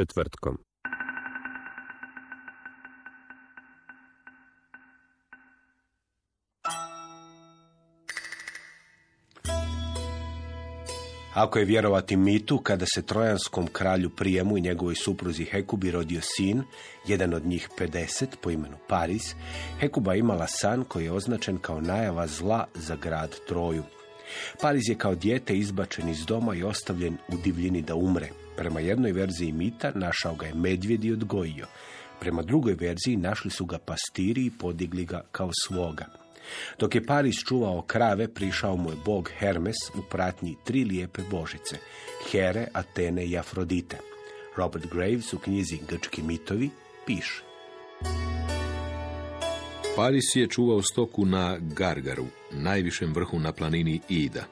Četvrtkom. Ako je vjerovati mitu, kada se trojanskom kralju Prijemu i njegovoj supruzi Hekubi rodio sin, jedan od njih 50 po imenu Paris, Hekuba imala san koji je označen kao najava zla za grad Troju. Paris je kao dijete izbačen iz doma i ostavljen u divljini da umre. Prema jednoj verziji mita našao ga je medvjed i odgojio. Prema drugoj verziji našli su ga pastiri i podigli ga kao svoga. Dok je Paris čuvao krave, prišao mu je bog Hermes u pratnji tri lijepe božice, Here, Atene i Afrodite. Robert Graves u knjizi Grčki mitovi piše. Paris je čuvao stoku na Gargaru, najvišem vrhu na planini Ida.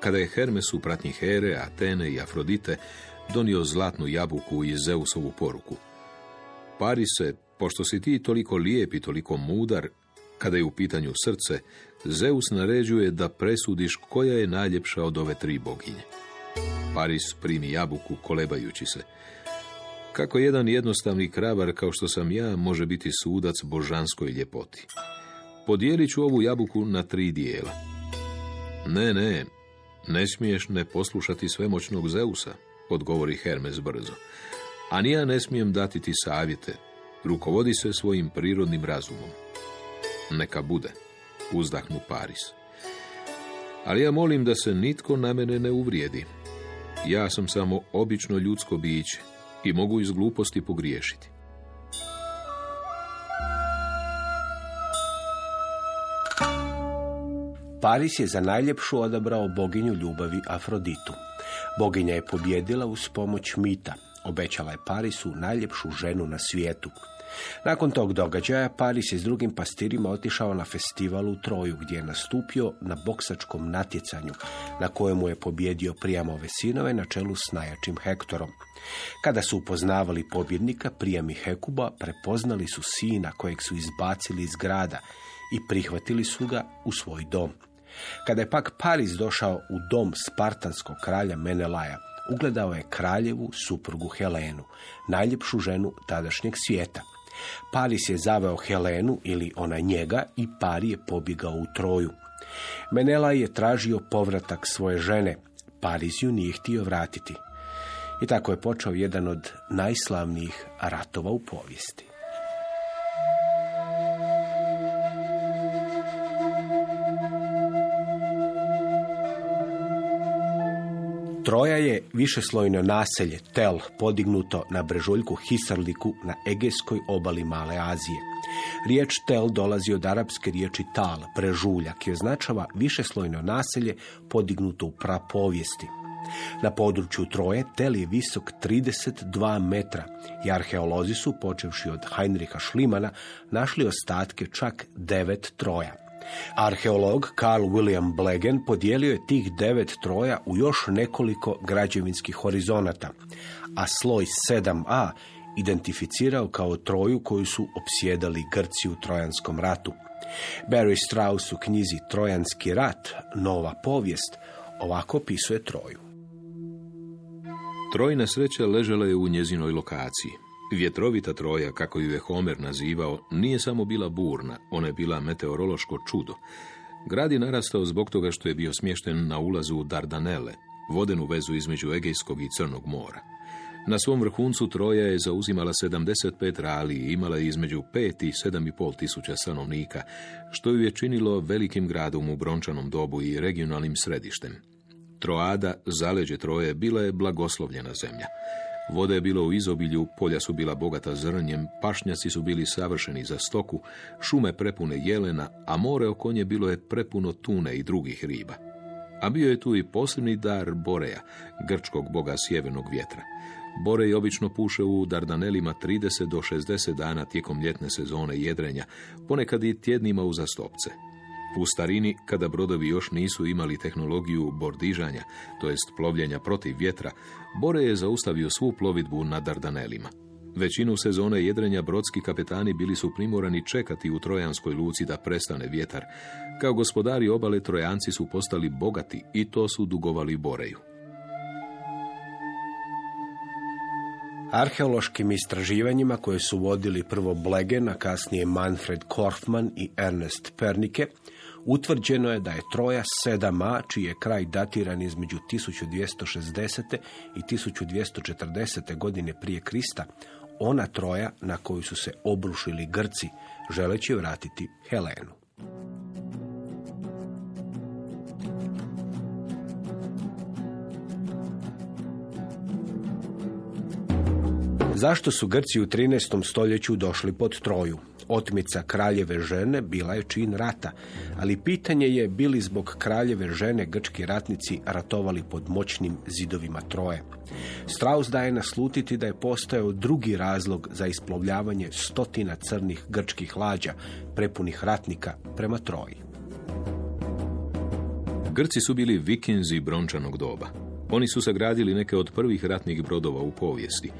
Kada je Hermes u pratnji Here, Atene i Afrodite donio zlatnu jabuku i Zeusovu poruku. Parise, pošto si ti toliko lijep i toliko mudar, kada je u pitanju srce, Zeus naređuje da presudiš koja je najljepša od ove tri boginje. Paris primi jabuku kolebajući se. Kako jedan jednostavni kravar kao što sam ja može biti sudac božanskoj ljepoti. Podijelit ću ovu jabuku na tri dijela. Ne, ne, ne smiješ ne poslušati svemoćnog Zeusa, odgovori Hermes brzo. A ni ja ne smijem dati ti savjete. Rukovodi se svojim prirodnim razumom. Neka bude, uzdahnu Paris. Ali ja molim da se nitko na mene ne uvrijedi. Ja sam samo obično ljudsko biće i mogu iz gluposti pogriješiti. Paris je za najljepšu odabrao boginju ljubavi Afroditu. Boginja je pobjedila uz pomoć mita. Obećala je Parisu najljepšu ženu na svijetu. Nakon tog događaja Paris je s drugim pastirima otišao na festival u Troju gdje je nastupio na boksačkom natjecanju na kojemu je pobjedio Prijamove sinove na čelu s najjačim Hektorom. Kada su upoznavali pobjednika, Prijam i Hekuba prepoznali su sina kojeg su izbacili iz grada i prihvatili su ga u svoj dom. Kada je pak Paris došao u dom spartanskog kralja Menelaja, ugledao je kraljevu suprugu Helenu, najljepšu ženu tadašnjeg svijeta. Paris je zaveo Helenu ili ona njega i Pari je pobjegao u Troju. Menela je tražio povratak svoje žene. Paris ju nije htio vratiti. I tako je počeo jedan od najslavnijih ratova u povijesti. Troja je višeslojno naselje, tel, podignuto na brežuljku Hisarliku na Egejskoj obali Male Azije. Riječ tel dolazi od arapske riječi tal, brežuljak, i označava višeslojno naselje podignuto u prapovijesti. Na području Troje tel je visok 32 metra i arheolozi su, počevši od Heinricha Schlimana, našli ostatke čak devet Troja. Arheolog Carl William Blegen podijelio je tih devet troja u još nekoliko građevinskih horizonata, a sloj 7a identificirao kao troju koju su opsjedali Grci u Trojanskom ratu. Barry Strauss u knjizi Trojanski rat, nova povijest, ovako opisuje Troju. Trojna sreća ležela je u njezinoj lokaciji. Vjetrovita troja, kako ju je Homer nazivao, nije samo bila burna, ona je bila meteorološko čudo. Grad je narastao zbog toga što je bio smješten na ulazu u Dardanele, vodenu vezu između Egejskog i Crnog mora. Na svom vrhuncu Troja je zauzimala 75 rali i imala je između 5 i 7,5 tisuća stanovnika, što ju je činilo velikim gradom u brončanom dobu i regionalnim središtem. Troada, zaleđe Troje, bila je blagoslovljena zemlja. Voda je bilo u izobilju, polja su bila bogata zrnjem, pašnjaci su bili savršeni za stoku, šume prepune jelena, a more oko nje bilo je prepuno tune i drugih riba. A bio je tu i posebni dar Boreja, grčkog boga sjevernog vjetra. Borej obično puše u Dardanelima 30 do 60 dana tijekom ljetne sezone jedrenja, ponekad i tjednima uzastopce. U starini, kada brodovi još nisu imali tehnologiju bordižanja, to jest plovljenja protiv vjetra, Bore je zaustavio svu plovidbu na Dardanelima. Većinu sezone jedrenja brodski kapetani bili su primorani čekati u Trojanskoj luci da prestane vjetar. Kao gospodari obale Trojanci su postali bogati i to su dugovali Boreju. Arheološkim istraživanjima koje su vodili prvo Blegen, a kasnije Manfred Korfman i Ernest Pernike, utvrđeno je da je Troja 7a, čiji je kraj datiran između 1260. i 1240. godine prije Krista, ona Troja na koju su se obrušili Grci, želeći vratiti Helenu. Zašto su Grci u 13. stoljeću došli pod Troju? Otmica kraljeve žene bila je čin rata, ali pitanje je bili zbog kraljeve žene grčki ratnici ratovali pod moćnim zidovima Troje. Strauss daje naslutiti da je postojao drugi razlog za isplovljavanje stotina crnih grčkih lađa, prepunih ratnika prema Troji. Grci su bili vikinzi brončanog doba. Oni su sagradili neke od prvih ratnih brodova u povijesti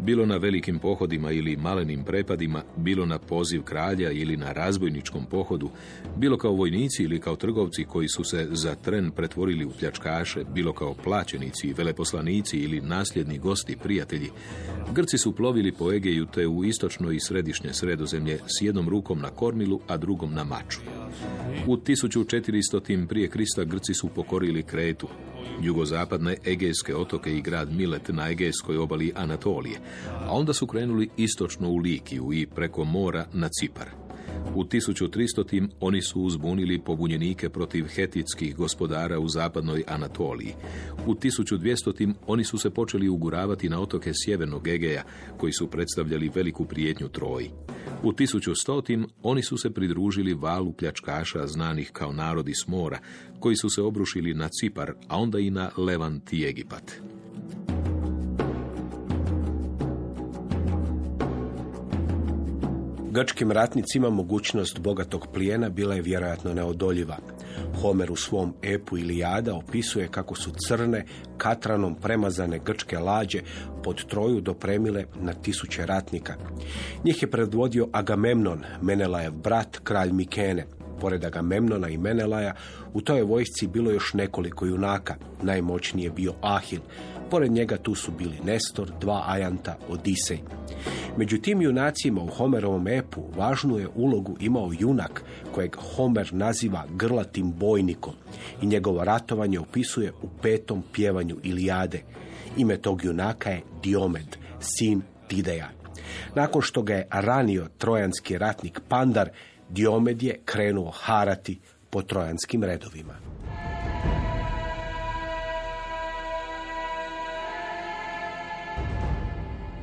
bilo na velikim pohodima ili malenim prepadima, bilo na poziv kralja ili na razbojničkom pohodu, bilo kao vojnici ili kao trgovci koji su se za tren pretvorili u pljačkaše, bilo kao plaćenici, veleposlanici ili nasljedni gosti, prijatelji. Grci su plovili po Egeju te u istočno i središnje sredozemlje s jednom rukom na kormilu, a drugom na maču. U 1400. prije Krista Grci su pokorili Kretu, jugozapadne Egejske otoke i grad Milet na Egejskoj obali Anatolije, a onda su krenuli istočno u Likiju i preko mora na Cipar. U 1300. oni su uzbunili pobunjenike protiv hetitskih gospodara u zapadnoj Anatoliji. U 1200. oni su se počeli uguravati na otoke sjevernog Egeja, koji su predstavljali veliku prijetnju Troji. U 1100. oni su se pridružili valu pljačkaša znanih kao narodi s mora, koji su se obrušili na Cipar, a onda i na Levant i Egipat. Grčkim ratnicima mogućnost bogatog plijena bila je vjerojatno neodoljiva. Homer u svom epu Ilijada opisuje kako su crne, katranom premazane grčke lađe pod Troju dopremile na tisuće ratnika. Njih je predvodio Agamemnon, Menelajev brat, kralj Mikene. Pored Agamemnona i Menelaja, u toj vojsci bilo još nekoliko junaka. Najmoćniji je bio Ahil, Pored njega tu su bili Nestor, dva Ajanta, Odisej. Među tim junacima u Homerovom epu važnu je ulogu imao junak kojeg Homer naziva grlatim bojnikom i njegovo ratovanje opisuje u petom pjevanju Ilijade. Ime tog junaka je Diomed, sin Tideja. Nakon što ga je ranio trojanski ratnik Pandar, Diomed je krenuo harati po trojanskim redovima.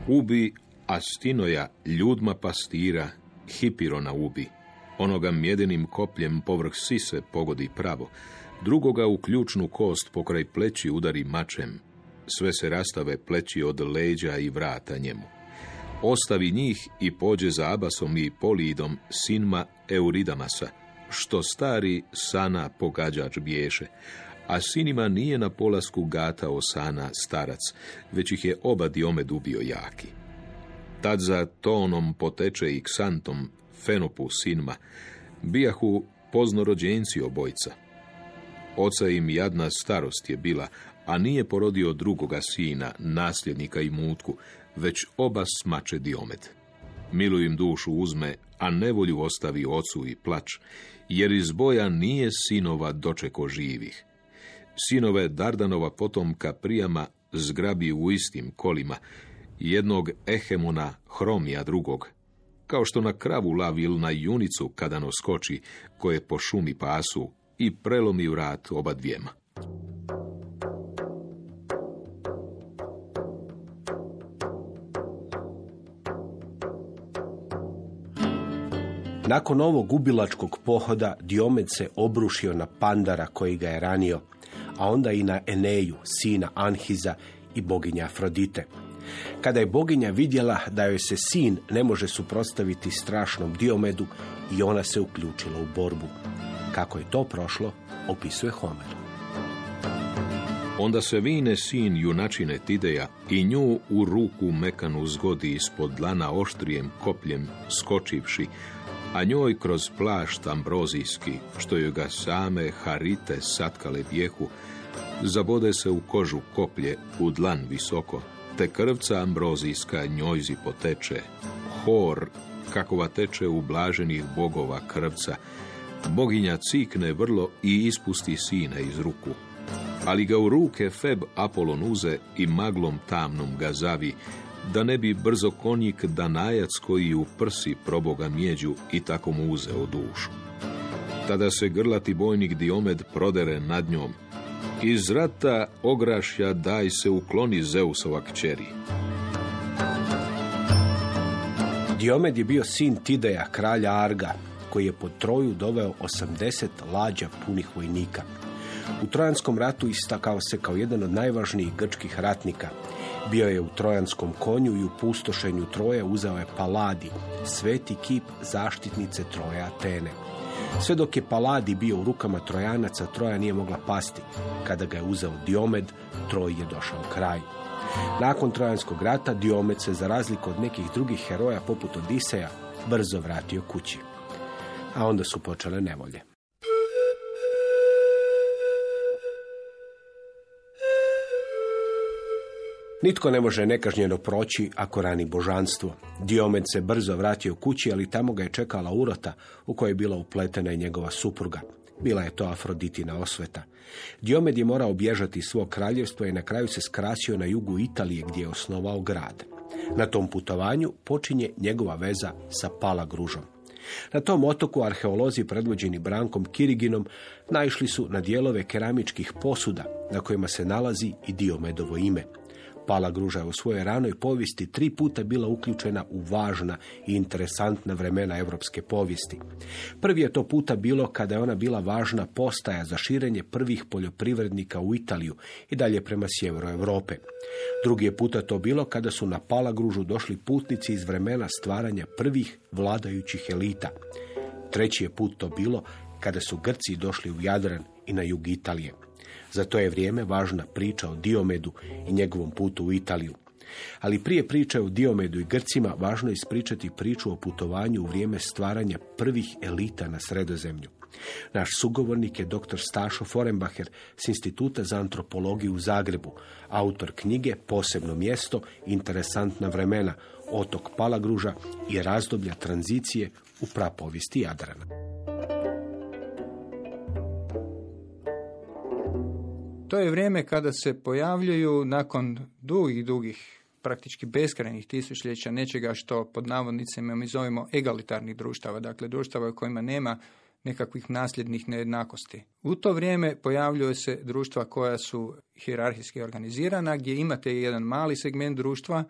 Ubi Astinoja ljudma pastira, Hipirona ubi. Onoga mjedenim kopljem povrh sise pogodi pravo. Drugoga u ključnu kost pokraj pleći udari mačem. Sve se rastave pleći od leđa i vrata njemu. Ostavi njih i pođe za Abasom i Polidom, sinma Euridamasa, što stari sana pogađač biješe, a sinima nije na polasku gata osana starac, već ih je oba Diomed ubio jaki. Tad za tonom poteče i ksantom Fenopu sinma, bijahu poznorođenci obojca. Oca im jadna starost je bila, a nije porodio drugoga sina, nasljednika i mutku, već oba smače Diomed. Milu im dušu uzme, a nevolju ostavi ocu i plač, jer iz boja nije sinova dočeko živih sinove Dardanova potomka Prijama zgrabi u istim kolima, jednog Ehemona Hromija drugog, kao što na kravu lavil na junicu kada skoči, koje po šumi pasu i prelomi vrat oba dvijema. Nakon ovog gubilačkog pohoda Diomed se obrušio na Pandara koji ga je ranio, a onda i na Eneju, sina Anhiza i boginja Afrodite. Kada je boginja vidjela da joj se sin ne može suprotstaviti strašnom Diomedu i ona se uključila u borbu. Kako je to prošlo, opisuje Homer. Onda se vine sin junačine Tideja i nju u ruku mekanu zgodi ispod dlana oštrijem kopljem skočivši, a njoj kroz plašt ambrozijski, što joj ga same harite satkale bijehu, zabode se u kožu koplje, u dlan visoko, te krvca ambrozijska njojzi poteče, hor kakova teče u blaženih bogova krvca, boginja cikne vrlo i ispusti sina iz ruku. Ali ga u ruke Feb Apolon uze i maglom tamnom ga zavi, da ne bi brzo konjik danajac koji u prsi proboga mjeđu i tako mu uzeo dušu. Tada se grlati bojnik Diomed prodere nad njom. Iz rata ograšja daj se ukloni Zeusova kćeri. Diomed je bio sin Tideja, kralja Arga, koji je pod Troju doveo 80 lađa punih vojnika. U Trojanskom ratu istakao se kao jedan od najvažnijih grčkih ratnika. Bio je u Trojanskom konju i u pustošenju Troje uzeo je Paladi, sveti kip zaštitnice Troje Atene. Sve dok je Paladi bio u rukama Trojanaca, Troja nije mogla pasti. Kada ga je uzeo Diomed, Troj je došao kraj. Nakon Trojanskog rata Diomed se, za razliku od nekih drugih heroja poput Odiseja, brzo vratio kući. A onda su počele nevolje. Nitko ne može nekažnjeno proći ako rani božanstvo. Diomed se brzo vratio kući, ali tamo ga je čekala urota u kojoj je bila upletena i njegova supruga. Bila je to Afroditina osveta. Diomed je morao bježati iz svog kraljevstva i na kraju se skrasio na jugu Italije gdje je osnovao grad. Na tom putovanju počinje njegova veza sa Palagružom. Na tom otoku arheolozi predvođeni Brankom Kiriginom naišli su na dijelove keramičkih posuda na kojima se nalazi i Diomedovo ime. Pala Gruža je u svojoj ranoj povijesti tri puta bila uključena u važna i interesantna vremena europske povijesti. Prvi je to puta bilo kada je ona bila važna postaja za širenje prvih poljoprivrednika u Italiju i dalje prema sjeveru Europe. Drugi je puta to bilo kada su na Palagružu došli putnici iz vremena stvaranja prvih vladajućih elita. Treći je put to bilo kada su Grci došli u Jadran i na jug Italije. Za to je vrijeme važna priča o Diomedu i njegovom putu u Italiju. Ali prije priče o Diomedu i Grcima važno je ispričati priču o putovanju u vrijeme stvaranja prvih elita na sredozemlju. Naš sugovornik je dr. Stašo Forenbacher s Instituta za antropologiju u Zagrebu, autor knjige Posebno mjesto, interesantna vremena, otok Palagruža i razdoblja tranzicije u prapovijesti Jadrana. To je vrijeme kada se pojavljuju nakon dugih, dugih praktički beskrajnih tisućljeća nečega što pod navodnicima mi zovemo egalitarnih društava, dakle društava u kojima nema nekakvih nasljednih nejednakosti. U to vrijeme pojavljuju se društva koja su hijerarhijski organizirana, gdje imate jedan mali segment društva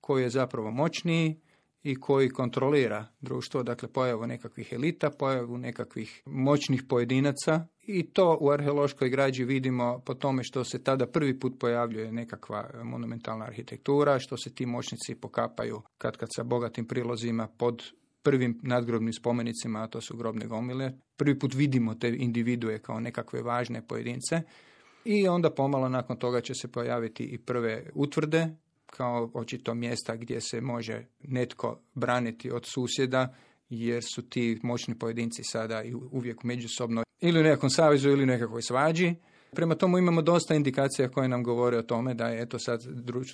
koji je zapravo moćniji i koji kontrolira društvo, dakle pojavu nekakvih elita, pojavu nekakvih moćnih pojedinaca i to u arheološkoj građi vidimo po tome što se tada prvi put pojavljuje nekakva monumentalna arhitektura, što se ti moćnici pokapaju kad kad sa bogatim prilozima pod prvim nadgrobnim spomenicima, a to su grobne gomile. Prvi put vidimo te individue kao nekakve važne pojedince i onda pomalo nakon toga će se pojaviti i prve utvrde, kao očito mjesta gdje se može netko braniti od susjeda, jer su ti moćni pojedinci sada i uvijek međusobno ili u nekakvom savezu ili u nekakvoj svađi. Prema tomu imamo dosta indikacija koje nam govore o tome da je eto sad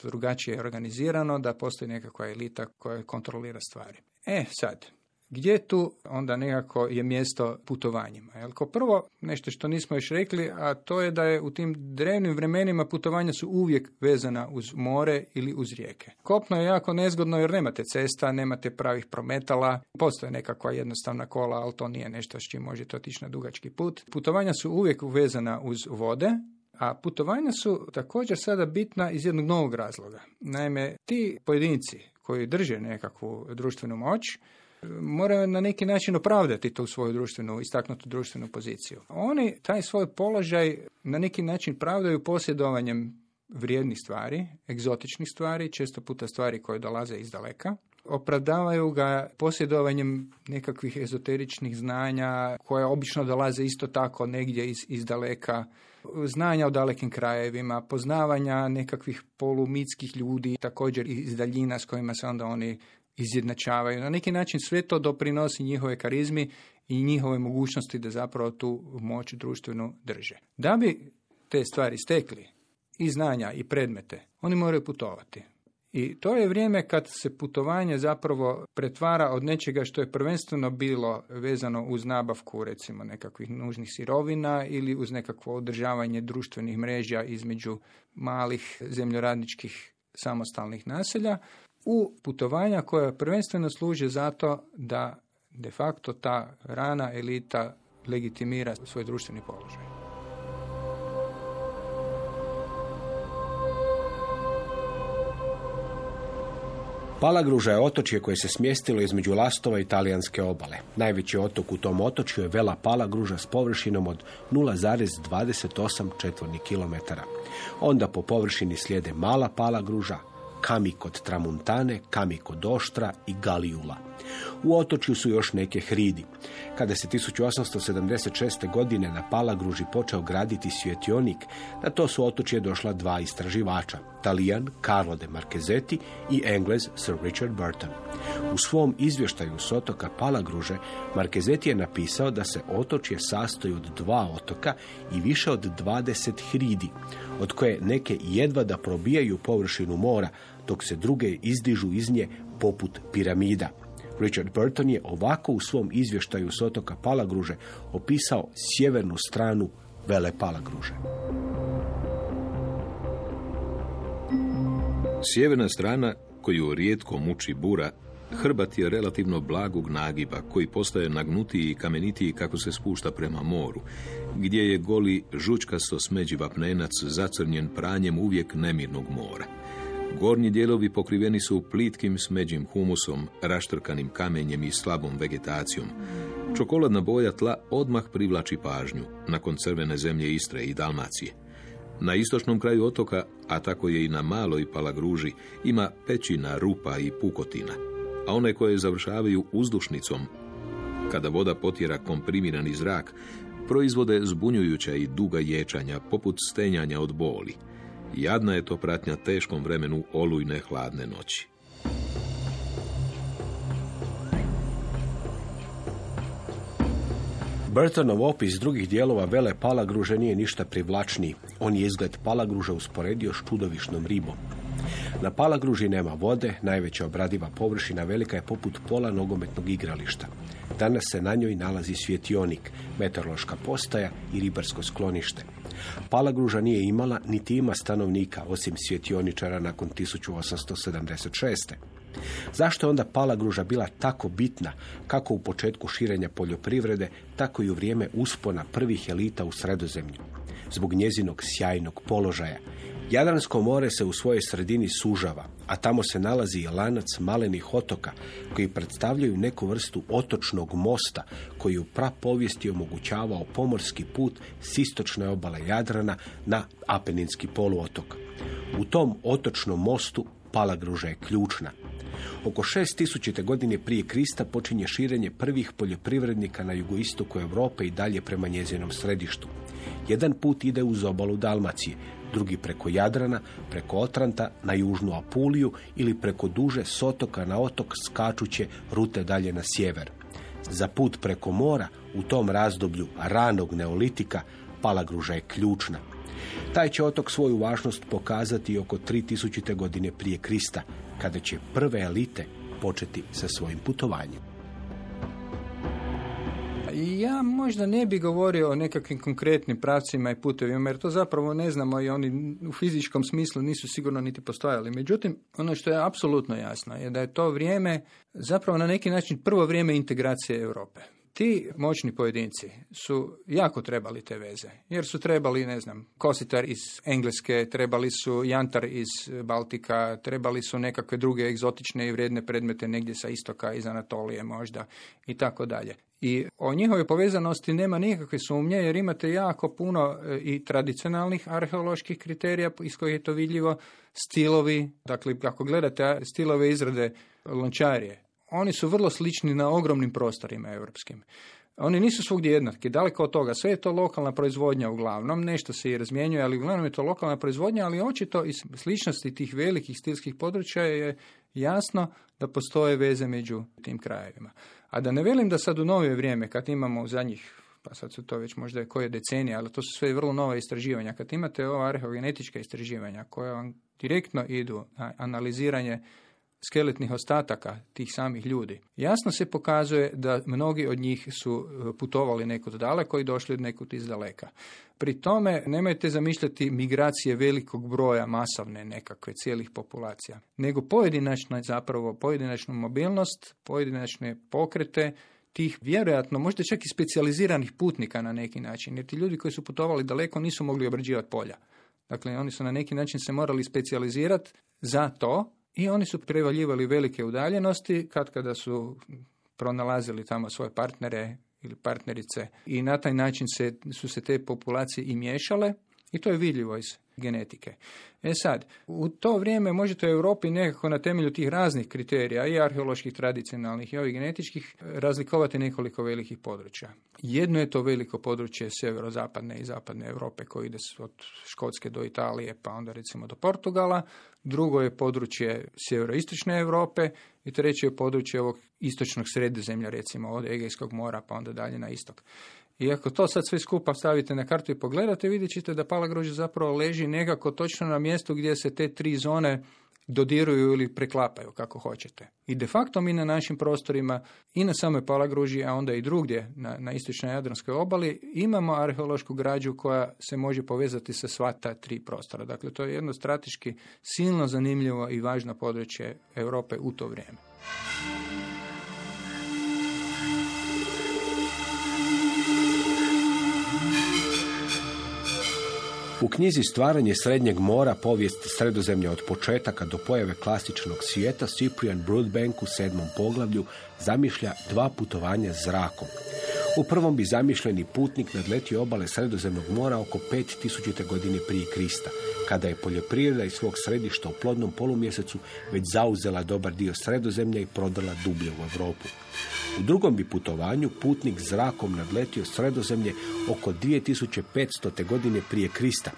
drugačije organizirano, da postoji nekakva elita koja kontrolira stvari. E sad, gdje tu onda nekako je mjesto putovanjima? Jel, kao prvo, nešto što nismo još rekli, a to je da je u tim drevnim vremenima putovanja su uvijek vezana uz more ili uz rijeke. Kopno je jako nezgodno jer nemate cesta, nemate pravih prometala, postoje nekakva jednostavna kola, ali to nije nešto s čim možete otići na dugački put. Putovanja su uvijek vezana uz vode, a putovanja su također sada bitna iz jednog novog razloga. Naime, ti pojedinci koji drže nekakvu društvenu moć, moraju na neki način opravdati tu svoju društvenu, istaknutu društvenu poziciju. Oni taj svoj položaj na neki način pravdaju posjedovanjem vrijednih stvari, egzotičnih stvari, često puta stvari koje dolaze iz daleka. Opravdavaju ga posjedovanjem nekakvih ezoteričnih znanja koja obično dolaze isto tako negdje iz, iz daleka, znanja o dalekim krajevima, poznavanja nekakvih polumitskih ljudi, također iz daljina s kojima se onda oni izjednačavaju. Na neki način sve to doprinosi njihove karizmi i njihove mogućnosti da zapravo tu moć društvenu drže. Da bi te stvari stekli, i znanja i predmete, oni moraju putovati. I to je vrijeme kad se putovanje zapravo pretvara od nečega što je prvenstveno bilo vezano uz nabavku recimo nekakvih nužnih sirovina ili uz nekakvo održavanje društvenih mreža između malih zemljoradničkih samostalnih naselja u putovanja koja prvenstveno služe zato da de facto ta rana elita legitimira svoj društveni položaj. Palagruža je otočje koje se smjestilo između Lastova i talijanske obale. Najveći otok u tom otočju je Vela Palagruža s površinom od 0,28 četvornih kilometara. Onda po površini slijede Mala Palagruža, Kami kod Tramuntane, Kami kod Oštra i Galijula. U otočju su još neke hridi. Kada se 1876. godine na Palagruži počeo graditi svjetionik, na to su otočje došla dva istraživača, Talijan Carlo de Marquezetti i Englez Sir Richard Burton. U svom izvještaju s otoka Palagruže, Marquezetti je napisao da se otočje sastoji od dva otoka i više od 20 hridi, od koje neke jedva da probijaju površinu mora, dok se druge izdižu iz nje poput piramida. Richard Burton je ovako u svom izvještaju s otoka Palagruže opisao sjevernu stranu Vele Palagruže. Sjeverna strana koju rijetko muči bura, hrbat je relativno blagog nagiba koji postaje nagnutiji i kamenitiji kako se spušta prema moru, gdje je goli žučkasto smeđi vapnenac zacrnjen pranjem uvijek nemirnog mora. Gornji dijelovi pokriveni su plitkim smeđim humusom, raštrkanim kamenjem i slabom vegetacijom. Čokoladna boja tla odmah privlači pažnju, nakon crvene zemlje Istre i Dalmacije. Na istočnom kraju otoka, a tako je i na maloj palagruži, ima pećina, rupa i pukotina, a one koje završavaju uzdušnicom, kada voda potjera komprimirani zrak, proizvode zbunjujuća i duga ječanja, poput stenjanja od boli. Jadna je to pratnja teškom vremenu olujne hladne noći. Burtonov opis drugih dijelova vele palagruže nije ništa privlačniji. On je izgled palagruža usporedio s čudovišnom ribom. Na palagruži nema vode, najveća obradiva površina velika je poput pola nogometnog igrališta. Danas se na njoj nalazi svjetionik, meteorološka postaja i ribarsko sklonište. Palagruža nije imala niti ima stanovnika, osim svjetioničara nakon 1876. Zašto je onda Palagruža bila tako bitna, kako u početku širenja poljoprivrede, tako i u vrijeme uspona prvih elita u sredozemlju? Zbog njezinog sjajnog položaja, Jadransko more se u svojoj sredini sužava, a tamo se nalazi i lanac malenih otoka koji predstavljaju neku vrstu otočnog mosta koji u prapovijesti omogućavao pomorski put s istočne obale Jadrana na Apeninski poluotok. U tom otočnom mostu Palagruža je ključna. Oko 6000. godine prije Krista počinje širenje prvih poljoprivrednika na jugoistoku Europe i dalje prema njezinom središtu. Jedan put ide uz obalu Dalmacije, drugi preko Jadrana, preko Otranta na južnu Apuliju ili preko duže sotoka na otok skačuće rute dalje na sjever. Za put preko mora u tom razdoblju ranog neolitika Palagruža je ključna. Taj će otok svoju važnost pokazati oko 3000. godine prije Krista, kada će prve elite početi sa svojim putovanjem. Ja možda ne bi govorio o nekakvim konkretnim pravcima i putevima, jer to zapravo ne znamo i oni u fizičkom smislu nisu sigurno niti postojali. Međutim, ono što je apsolutno jasno je da je to vrijeme zapravo na neki način prvo vrijeme integracije Europe. Ti moćni pojedinci su jako trebali te veze, jer su trebali, ne znam, kositar iz Engleske, trebali su jantar iz Baltika, trebali su nekakve druge egzotične i vrijedne predmete negdje sa istoka, iz Anatolije možda i tako dalje. I o njihovoj povezanosti nema nikakve sumnje jer imate jako puno e, i tradicionalnih arheoloških kriterija iz kojih je to vidljivo, stilovi, dakle ako gledate stilove izrade lončarije, oni su vrlo slični na ogromnim prostorima europskim. Oni nisu svugdje jednaki, daleko od toga. Sve je to lokalna proizvodnja uglavnom, nešto se i razmjenjuje, ali uglavnom je to lokalna proizvodnja, ali očito iz sličnosti tih velikih stilskih područja je jasno da postoje veze među tim krajevima. A da ne velim da sad u novije vrijeme, kad imamo u zadnjih pa sad su to već možda koje decenije, ali to su sve vrlo nova istraživanja. Kad imate ova arheogenetička istraživanja koja vam direktno idu na analiziranje skeletnih ostataka tih samih ljudi. Jasno se pokazuje da mnogi od njih su e, putovali nekud daleko i došli nekud iz daleka. Pri tome nemojte zamišljati migracije velikog broja masovne nekakve cijelih populacija, nego pojedinačna zapravo pojedinačnu mobilnost, pojedinačne pokrete tih vjerojatno možda čak i specijaliziranih putnika na neki način, jer ti ljudi koji su putovali daleko nisu mogli obrađivati polja. Dakle, oni su na neki način se morali specijalizirati za to i oni su prevaljivali velike udaljenosti kad kada su pronalazili tamo svoje partnere ili partnerice. I na taj način se, su se te populacije i miješale i to je vidljivo iz genetike. E sad, u to vrijeme možete u Europi nekako na temelju tih raznih kriterija, i arheoloških, tradicionalnih i ovih genetičkih, razlikovati nekoliko velikih područja. Jedno je to veliko područje sjeverozapadne i zapadne Europe koji ide od Škotske do Italije pa onda recimo do Portugala, drugo je područje sjeveroistočne Europe i treće je područje ovog istočnog sredozemlja recimo od Egejskog mora pa onda dalje na istok. I ako to sad sve skupa stavite na kartu i pogledate, vidjet ćete da Palagruža zapravo leži nekako točno na mjestu gdje se te tri zone dodiruju ili preklapaju, kako hoćete. I de facto mi na našim prostorima i na samoj Palagruži, a onda i drugdje na, na istočnoj Jadranskoj obali, imamo arheološku građu koja se može povezati sa sva ta tri prostora. Dakle, to je jedno strateški silno zanimljivo i važno područje Europe u to vrijeme. U knjizi Stvaranje srednjeg mora, povijest sredozemlja od početaka do pojave klasičnog svijeta, Cyprian Broadbank u sedmom poglavlju zamišlja dva putovanja zrakom. U prvom bi zamišljeni putnik nadletio obale Sredozemnog mora oko 5000. godine prije Krista, kada je poljoprivreda iz svog središta u plodnom polumjesecu već zauzela dobar dio Sredozemlja i prodala dublje u Europu. U drugom bi putovanju putnik zrakom nadletio Sredozemlje oko 2500. godine prije Krista,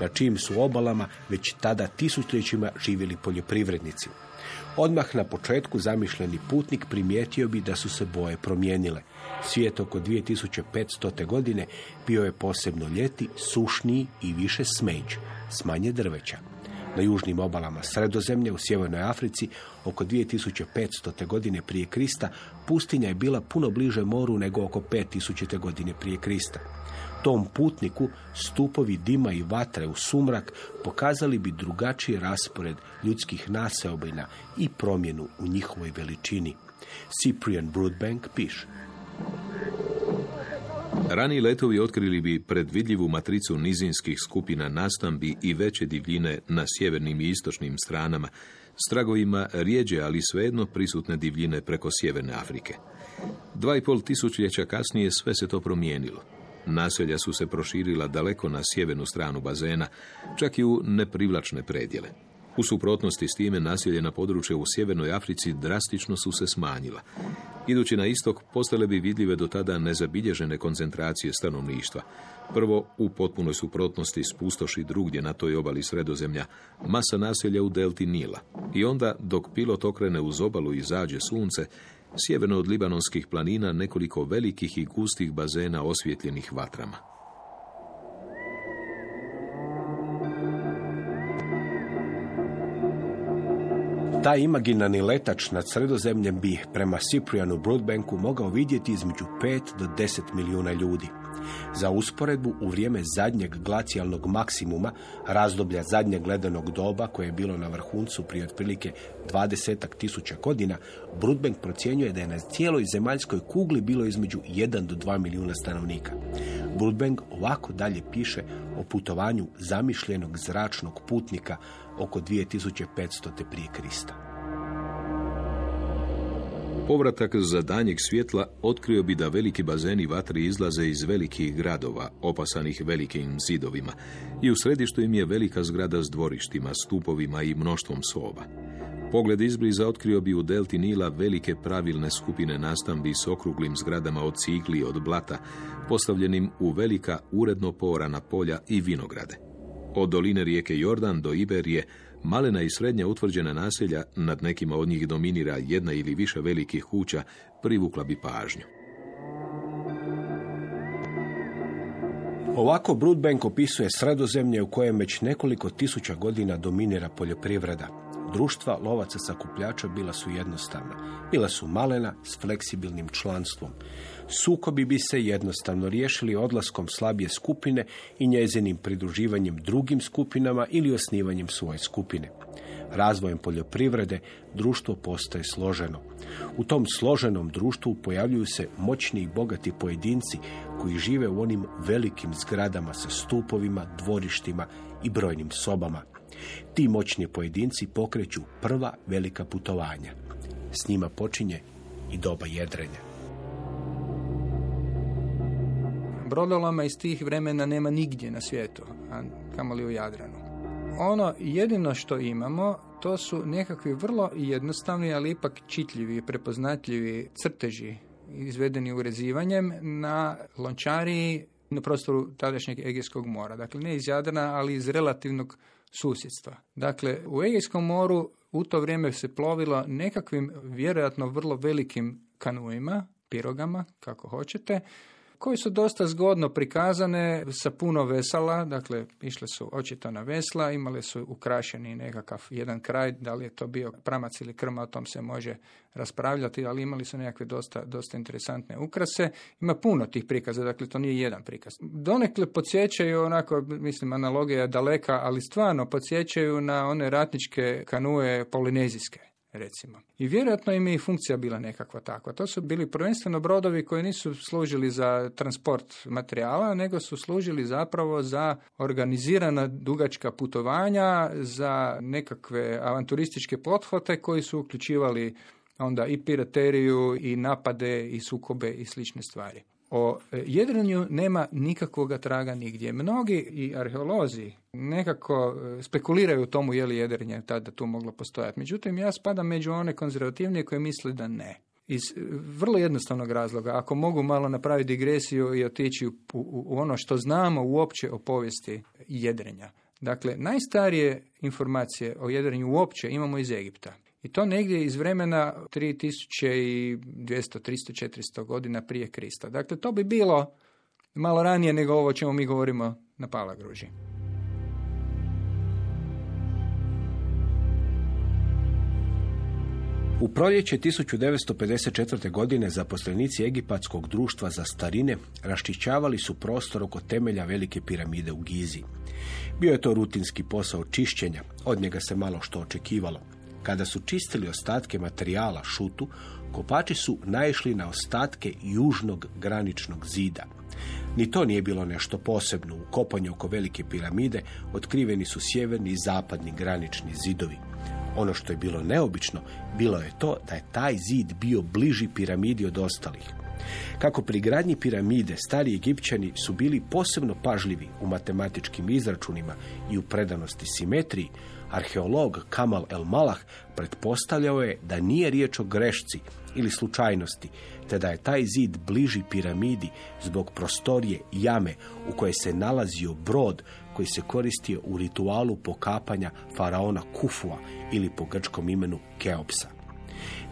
na čijim su obalama već tada tisućljećima živjeli poljoprivrednici. Odmah na početku zamišljeni putnik primijetio bi da su se boje promijenile. Svijet oko 2500. godine bio je posebno ljeti, sušniji i više smeđ, s manje drveća. Na južnim obalama Sredozemlje u Sjevernoj Africi oko 2500. godine prije Krista pustinja je bila puno bliže moru nego oko 5000. godine prije Krista. Tom putniku stupovi dima i vatre u sumrak pokazali bi drugačiji raspored ljudskih naseobina i promjenu u njihovoj veličini. Cyprian Broadbank piše. Rani letovi otkrili bi predvidljivu matricu nizinskih skupina nastambi i veće divljine na sjevernim i istočnim stranama, s tragovima rijeđe, ali svejedno prisutne divljine preko sjeverne Afrike. Dva i pol tisućljeća kasnije sve se to promijenilo. Naselja su se proširila daleko na sjevernu stranu bazena, čak i u neprivlačne predjele. U suprotnosti s time naseljena područja u Sjevernoj Africi drastično su se smanjila. Idući na istok, postale bi vidljive do tada nezabilježene koncentracije stanovništva. Prvo, u potpunoj suprotnosti s pustoši drugdje na toj obali sredozemlja, masa naselja u delti Nila. I onda, dok pilot okrene uz obalu i zađe sunce, sjeverno od libanonskih planina nekoliko velikih i gustih bazena osvjetljenih vatrama. Taj imaginarni letač nad sredozemljem bi prema Cyprianu Broadbanku mogao vidjeti između 5 do 10 milijuna ljudi. Za usporedbu, u vrijeme zadnjeg glacijalnog maksimuma, razdoblja zadnjeg ledenog doba, koje je bilo na vrhuncu prije otprilike 20 tisuća godina, Broodbank procjenjuje da je na cijeloj zemaljskoj kugli bilo između 1 do 2 milijuna stanovnika. Broodbank ovako dalje piše o putovanju zamišljenog zračnog putnika oko 2500. prije Krista. Povratak za danjeg svjetla otkrio bi da veliki bazeni vatri izlaze iz velikih gradova, opasanih velikim zidovima, i u središtu im je velika zgrada s dvorištima, stupovima i mnoštvom soba. Pogled izbliza otkrio bi u delti Nila velike pravilne skupine nastambi s okruglim zgradama od cigli i od blata, postavljenim u velika uredno porana polja i vinograde. Od doline rijeke Jordan do Iberije, malena i srednja utvrđena naselja, nad nekima od njih dominira jedna ili više velikih kuća, privukla bi pažnju. Ovako Broodbank opisuje sredozemlje u kojem već nekoliko tisuća godina dominira poljoprivreda. Društva lovaca sakupljača bila su jednostavna. Bila su malena s fleksibilnim članstvom. Sukobi bi se jednostavno riješili odlaskom slabije skupine i njezinim pridruživanjem drugim skupinama ili osnivanjem svoje skupine. Razvojem poljoprivrede društvo postaje složeno. U tom složenom društvu pojavljuju se moćni i bogati pojedinci koji žive u onim velikim zgradama sa stupovima, dvorištima i brojnim sobama. Ti moćni pojedinci pokreću prva velika putovanja. S njima počinje i doba jedrenja. Brodolama iz tih vremena nema nigdje na svijetu, a kamoli u Jadranu. Ono jedino što imamo, to su nekakvi vrlo jednostavni, ali ipak čitljivi, prepoznatljivi crteži izvedeni urezivanjem na lončariji na prostoru tadašnjeg Egejskog mora. Dakle, ne iz Jadrana, ali iz relativnog susjedstva. Dakle, u Egejskom moru u to vrijeme se plovilo nekakvim, vjerojatno vrlo velikim kanuima, pirogama, kako hoćete, koji su dosta zgodno prikazane sa puno vesala, dakle išle su očito na vesla, imale su ukrašeni nekakav jedan kraj, da li je to bio pramac ili krma, o tom se može raspravljati, ali imali su nekakve dosta, dosta interesantne ukrase. Ima puno tih prikaza, dakle to nije jedan prikaz. Donekle podsjećaju onako, mislim, analogija je daleka, ali stvarno podsjećaju na one ratničke kanue polinezijske recimo. I vjerojatno im je i funkcija bila nekakva takva. To su bili prvenstveno brodovi koji nisu služili za transport materijala, nego su služili zapravo za organizirana dugačka putovanja, za nekakve avanturističke pothvate koji su uključivali onda i pirateriju i napade i sukobe i slične stvari. O e, jedrenju nema nikakvog traga nigdje. Mnogi i arheolozi nekako e, spekuliraju u tomu je li jedrenje tada tu moglo postojati. Međutim, ja spadam među one konzervativnije koje misle da ne. Iz e, vrlo jednostavnog razloga, ako mogu malo napraviti digresiju i otići u, u ono što znamo uopće o povijesti jedrenja. Dakle, najstarije informacije o jedrenju uopće imamo iz Egipta. I to negdje iz vremena 3200, 300, 400 godina prije Krista. Dakle, to bi bilo malo ranije nego ovo o čemu mi govorimo na Palagruži. U proljeće 1954. godine zaposlenici Egipatskog društva za starine raščićavali su prostor oko temelja velike piramide u Gizi. Bio je to rutinski posao čišćenja, od njega se malo što očekivalo. Kada su čistili ostatke materijala šutu, kopači su naišli na ostatke južnog graničnog zida. Ni to nije bilo nešto posebno. U kopanju oko velike piramide otkriveni su sjeverni i zapadni granični zidovi. Ono što je bilo neobično, bilo je to da je taj zid bio bliži piramidi od ostalih. Kako pri gradnji piramide stari Egipćani su bili posebno pažljivi u matematičkim izračunima i u predanosti simetriji, Arheolog Kamal El Malah pretpostavljao je da nije riječ o grešci ili slučajnosti, te da je taj zid bliži piramidi zbog prostorije jame u kojoj se nalazio brod koji se koristio u ritualu pokapanja faraona Kufua ili po grčkom imenu Keopsa.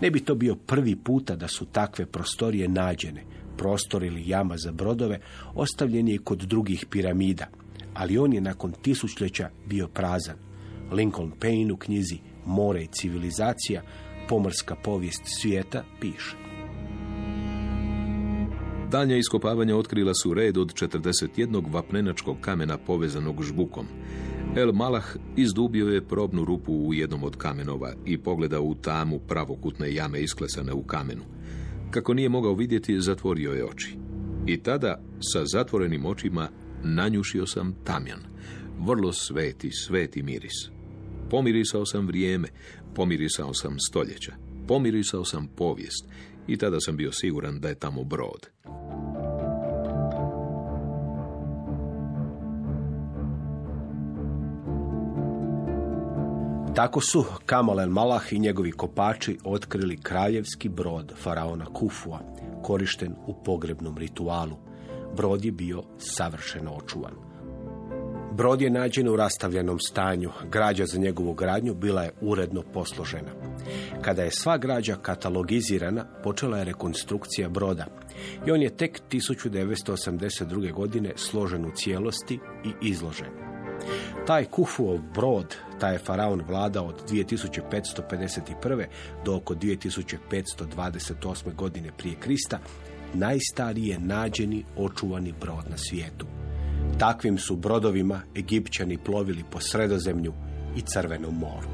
Ne bi to bio prvi puta da su takve prostorije nađene. Prostor ili jama za brodove ostavljen je kod drugih piramida, ali on je nakon tisućljeća bio prazan. Lincoln Payne u knjizi More i civilizacija, pomorska povijest svijeta, piše. Danja iskopavanja otkrila su red od 41 vapnenačkog kamena povezanog žbukom. El Malah izdubio je probnu rupu u jednom od kamenova i pogledao u tamu pravokutne jame isklesane u kamenu. Kako nije mogao vidjeti, zatvorio je oči. I tada, sa zatvorenim očima, nanjušio sam tamjan. Vrlo sveti, sveti miris. Pomirisao sam vrijeme, pomirisao sam stoljeća, pomirisao sam povijest i tada sam bio siguran da je tamo brod. Tako su Kamalen Malah i njegovi kopači otkrili kraljevski brod faraona Kufua, korišten u pogrebnom ritualu. Brod je bio savršeno očuvan. Brod je nađen u rastavljenom stanju. Građa za njegovu gradnju bila je uredno posložena. Kada je sva građa katalogizirana, počela je rekonstrukcija broda. I on je tek 1982. godine složen u cijelosti i izložen. Taj Kufuov brod, taj je faraon vladao od 2551. do oko 2528. godine prije Krista, najstariji je nađeni očuvani brod na svijetu. Takvim su brodovima Egipćani plovili po sredozemlju i Crvenom moru.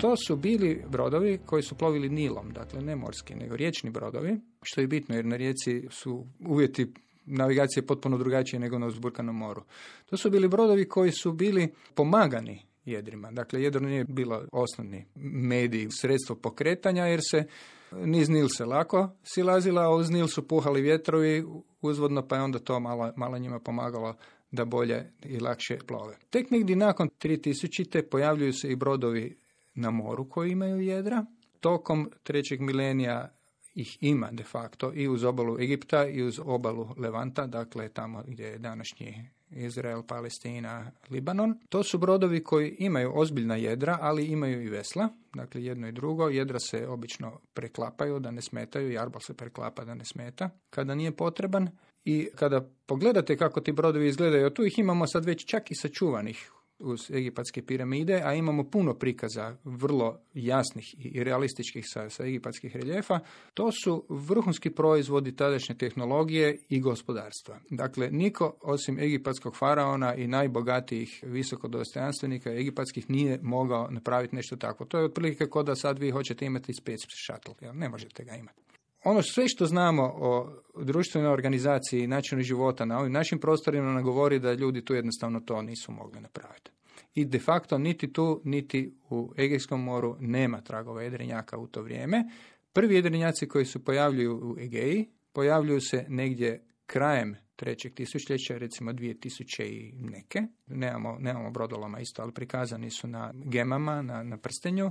To su bili brodovi koji su plovili Nilom, dakle ne morski, nego riječni brodovi, što je bitno jer na rijeci su uvjeti navigacije potpuno drugačije nego na uzburkanom moru. To su bili brodovi koji su bili pomagani jedrima. Dakle, jedro nije bilo osnovni medij, sredstvo pokretanja, jer se niz Nil se lako silazila, a uz Nil su puhali vjetrovi uzvodno, pa je onda to malo, malo njima pomagalo da bolje i lakše plove. Tek negdje nakon 3000. pojavljuju se i brodovi na moru koji imaju jedra. Tokom trećeg milenija ih ima de facto i uz obalu Egipta i uz obalu Levanta, dakle tamo gdje je današnji Izrael, Palestina, Libanon. To su brodovi koji imaju ozbiljna jedra, ali imaju i vesla, dakle jedno i drugo. Jedra se obično preklapaju da ne smetaju, jarbol se preklapa da ne smeta kada nije potreban. I kada pogledate kako ti brodovi izgledaju, tu ih imamo sad već čak i sačuvanih uz egipatske piramide, a imamo puno prikaza vrlo jasnih i realističkih sa, sa egipatskih reljefa, to su vrhunski proizvodi tadašnje tehnologije i gospodarstva. Dakle, niko osim egipatskog faraona i najbogatijih visokodostojanstvenika egipatskih nije mogao napraviti nešto tako. To je otprilike kao da sad vi hoćete imati space shuttle, ne možete ga imati ono sve što znamo o društvenoj organizaciji i načinu života na ovim našim prostorima nam govori da ljudi tu jednostavno to nisu mogli napraviti. I de facto niti tu, niti u Egejskom moru nema tragova jedrenjaka u to vrijeme. Prvi jedrenjaci koji se pojavljuju u Egeji pojavljuju se negdje krajem trećeg tisućljeća, recimo 2000 i neke. Nemamo, nemamo brodoloma isto, ali prikazani su na gemama, na, na prstenju.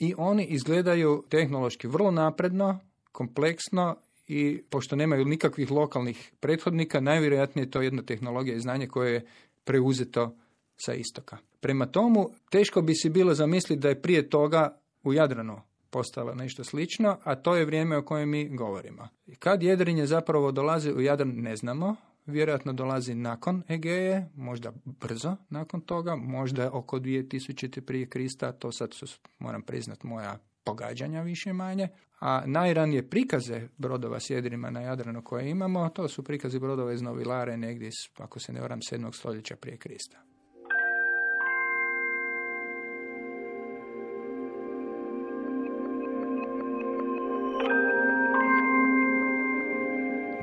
I oni izgledaju tehnološki vrlo napredno, kompleksno i pošto nemaju nikakvih lokalnih prethodnika, najvjerojatnije je to jedna tehnologija i znanje koje je preuzeto sa istoka. Prema tomu, teško bi si bilo zamisliti da je prije toga u Jadranu postalo nešto slično, a to je vrijeme o kojem mi govorimo. Kad jedrinje zapravo dolazi u Jadran ne znamo, vjerojatno dolazi nakon Egeje, možda brzo nakon toga, možda oko 2000. prije Krista, to sad moram priznat, moja pogađanja više manje, a najranije prikaze brodova s jedrima na Jadranu koje imamo, to su prikazi brodova iz Novilare negdje, ako se ne varam, 7. stoljeća prije Krista.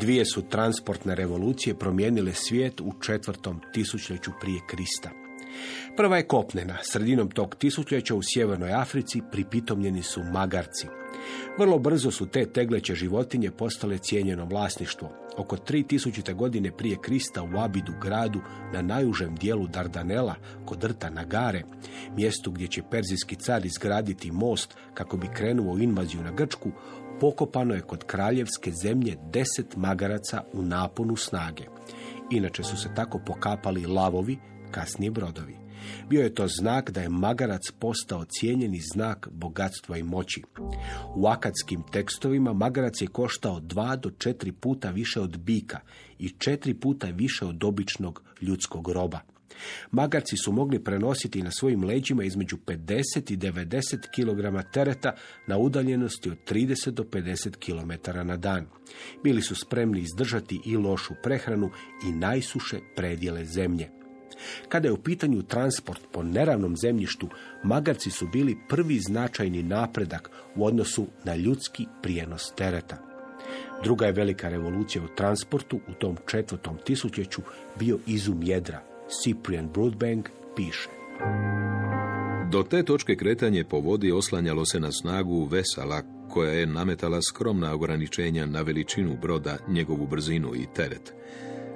Dvije su transportne revolucije promijenile svijet u četvrtom tisućljeću prije Krista. Prva je kopnena. Sredinom tog tisućljeća u Sjevernoj Africi pripitomljeni su magarci. Vrlo brzo su te tegleće životinje postale cijenjeno vlasništvo. Oko 3000. godine prije Krista u Abidu gradu na najužem dijelu Dardanela, kod rta Nagare, mjestu gdje će perzijski car izgraditi most kako bi krenuo invaziju na Grčku, pokopano je kod kraljevske zemlje deset magaraca u naponu snage. Inače su se tako pokapali lavovi, kasnije brodovi. Bio je to znak da je magarac postao cijenjeni znak bogatstva i moći. U akadskim tekstovima magarac je koštao dva do četiri puta više od bika i četiri puta više od običnog ljudskog roba. Magarci su mogli prenositi na svojim leđima između 50 i 90 kg tereta na udaljenosti od 30 do 50 km na dan. Bili su spremni izdržati i lošu prehranu i najsuše predjele zemlje. Kada je u pitanju transport po neravnom zemljištu, magarci su bili prvi značajni napredak u odnosu na ljudski prijenos tereta. Druga je velika revolucija u transportu u tom četvrtom tisućeću bio izum jedra. Cyprian Broadbank piše. Do te točke kretanje po vodi oslanjalo se na snagu vesala koja je nametala skromna ograničenja na veličinu broda, njegovu brzinu i teret.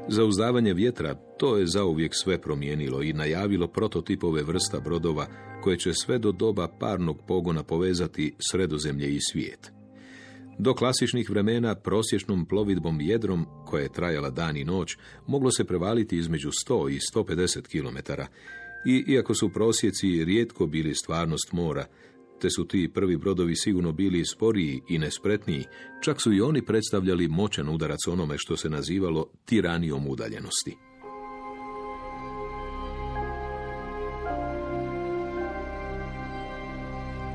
Zauzdavanje vjetra to je zauvijek sve promijenilo i najavilo prototipove vrsta brodova koje će sve do doba parnog pogona povezati sredozemlje i svijet. Do klasičnih vremena prosječnom plovidbom jedrom, koja je trajala dan i noć, moglo se prevaliti između 100 i 150 km. I iako su prosjeci rijetko bili stvarnost mora, te su ti prvi brodovi sigurno bili sporiji i nespretniji, čak su i oni predstavljali moćan udarac onome što se nazivalo tiranijom udaljenosti.